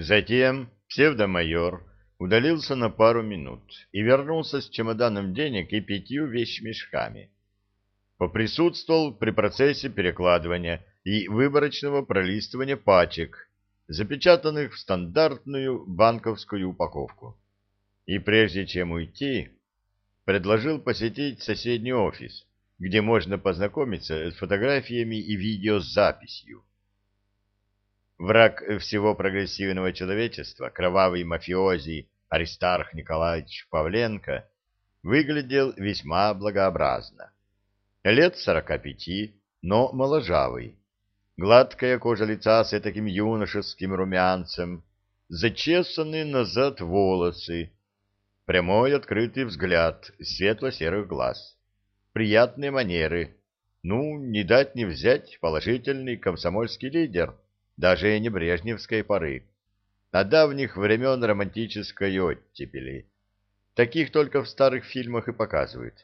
Затем псевдомайор удалился на пару минут и вернулся с чемоданом денег и пятью вещмешками. Поприсутствовал при процессе перекладывания и выборочного пролистывания пачек, запечатанных в стандартную банковскую упаковку. И прежде чем уйти, предложил посетить соседний офис, где можно познакомиться с фотографиями и видеозаписью. Враг всего прогрессивного человечества, кровавый мафиози Аристарх Николаевич Павленко, выглядел весьма благообразно. Лет сорока пяти, но моложавый. Гладкая кожа лица с таким юношеским румянцем, зачесанные назад волосы, прямой открытый взгляд светло-серых глаз, приятные манеры, ну, не дать не взять положительный комсомольский лидер, даже не брежневской поры, а давних времен романтической оттепели. Таких только в старых фильмах и показывают.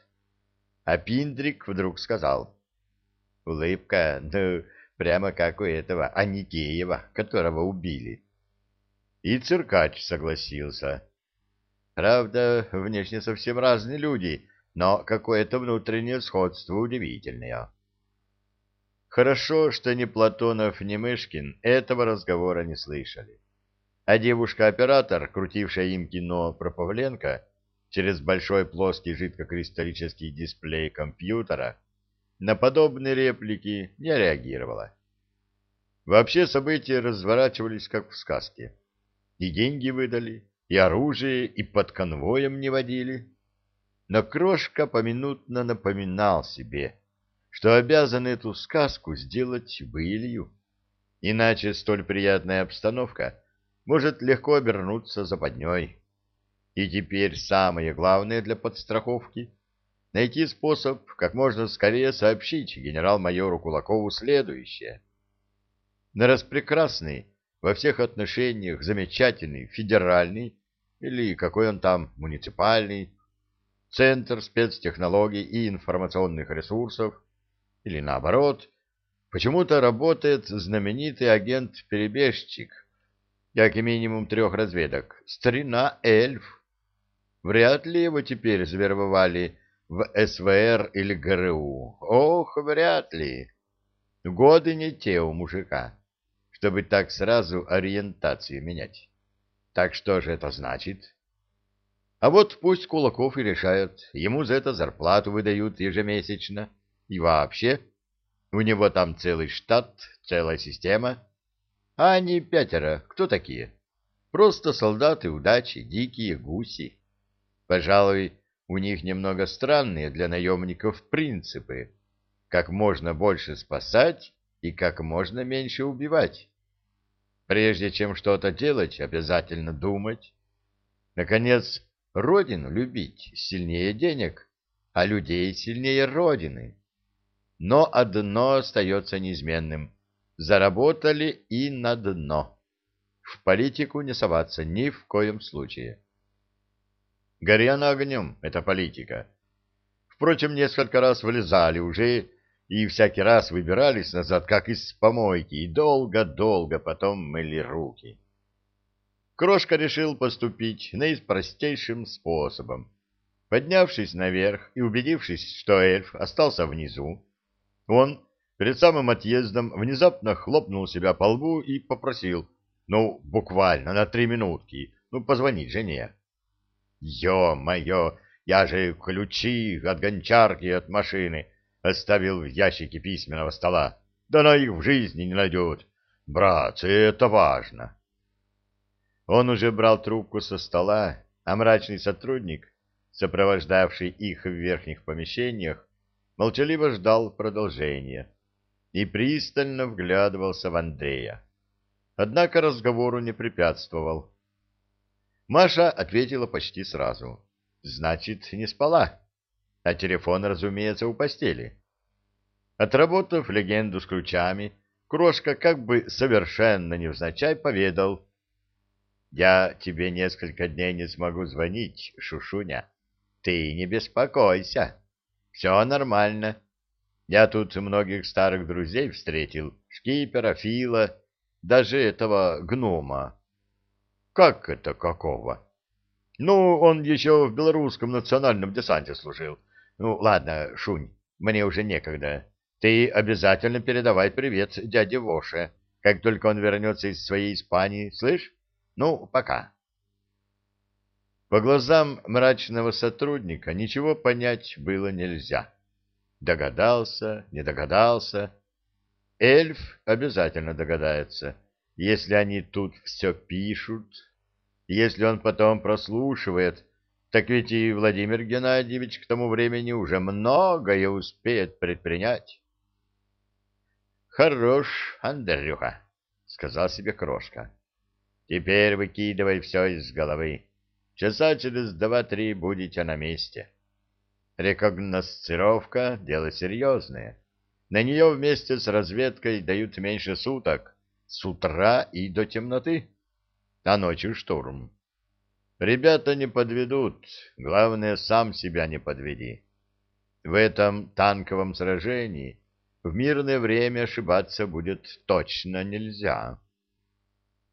А Пиндрик вдруг сказал. Улыбка, ну, прямо как у этого Аникеева, которого убили. И циркач согласился. Правда, внешне совсем разные люди, но какое-то внутреннее сходство удивительное. Хорошо, что ни Платонов, ни Мышкин этого разговора не слышали. А девушка-оператор, крутившая им кино про Павленко, через большой плоский жидкокристаллический дисплей компьютера, на подобные реплики не реагировала. Вообще события разворачивались как в сказке. И деньги выдали, и оружие, и под конвоем не водили. Но Крошка поминутно напоминал себе, что обязан эту сказку сделать былью, иначе столь приятная обстановка может легко обернуться западней. И теперь самое главное для подстраховки — найти способ как можно скорее сообщить генерал-майору Кулакову следующее. На распрекрасный во всех отношениях замечательный федеральный или какой он там муниципальный центр спецтехнологий и информационных ресурсов или наоборот, почему-то работает знаменитый агент-перебежчик, как и минимум трех разведок, старина Эльф. Вряд ли его теперь завербовали в СВР или ГРУ. Ох, вряд ли. Годы не те у мужика чтобы так сразу ориентацию менять. Так что же это значит? А вот пусть Кулаков и решает, ему за это зарплату выдают ежемесячно. И вообще, у него там целый штат, целая система. А они пятеро, кто такие? Просто солдаты удачи, дикие гуси. Пожалуй, у них немного странные для наемников принципы. Как можно больше спасать и как можно меньше убивать. Прежде чем что-то делать, обязательно думать. Наконец, родину любить сильнее денег, а людей сильнее родины. Но одно остается неизменным. Заработали и на дно. В политику не соваться ни в коем случае. Горя на огнем — это политика. Впрочем, несколько раз вылезали уже и всякий раз выбирались назад, как из помойки, и долго-долго потом мыли руки. Крошка решил поступить наипростейшим способом. Поднявшись наверх и убедившись, что эльф остался внизу, он перед самым отъездом внезапно хлопнул себя по лбу и попросил, ну, буквально на три минутки, ну, позвонить жене. «Ё-моё, я же ключи от гончарки от машины!» оставил в ящике письменного стола. Да она их в жизни не найдет. Братцы, это важно. Он уже брал трубку со стола, а мрачный сотрудник, сопровождавший их в верхних помещениях, молчаливо ждал продолжения и пристально вглядывался в Андрея. Однако разговору не препятствовал. Маша ответила почти сразу. «Значит, не спала?» а телефон, разумеется, у постели. Отработав легенду с ключами, Крошка как бы совершенно невзначай поведал. «Я тебе несколько дней не смогу звонить, Шушуня. Ты не беспокойся. Все нормально. Я тут многих старых друзей встретил, шкипера, Фила, даже этого гнома. Как это какого? Ну, он еще в белорусском национальном десанте служил. Ну, ладно, Шунь, мне уже некогда. Ты обязательно передавай привет дяде Воше, как только он вернется из своей Испании, слышь? Ну, пока. По глазам мрачного сотрудника ничего понять было нельзя. Догадался, не догадался. Эльф обязательно догадается, если они тут все пишут. Если он потом прослушивает, так ведь и Владимир Геннадьевич к тому времени уже многое успеет предпринять. «Хорош, Андрюха», — сказал себе Крошка. «Теперь выкидывай все из головы. Часа через два-три будете на месте». Рекогносцировка — дело серьезное. На нее вместе с разведкой дают меньше суток, с утра и до темноты, а ночью штурм. Ребята не подведут, главное, сам себя не подведи. В этом танковом сражении в мирное время ошибаться будет точно нельзя.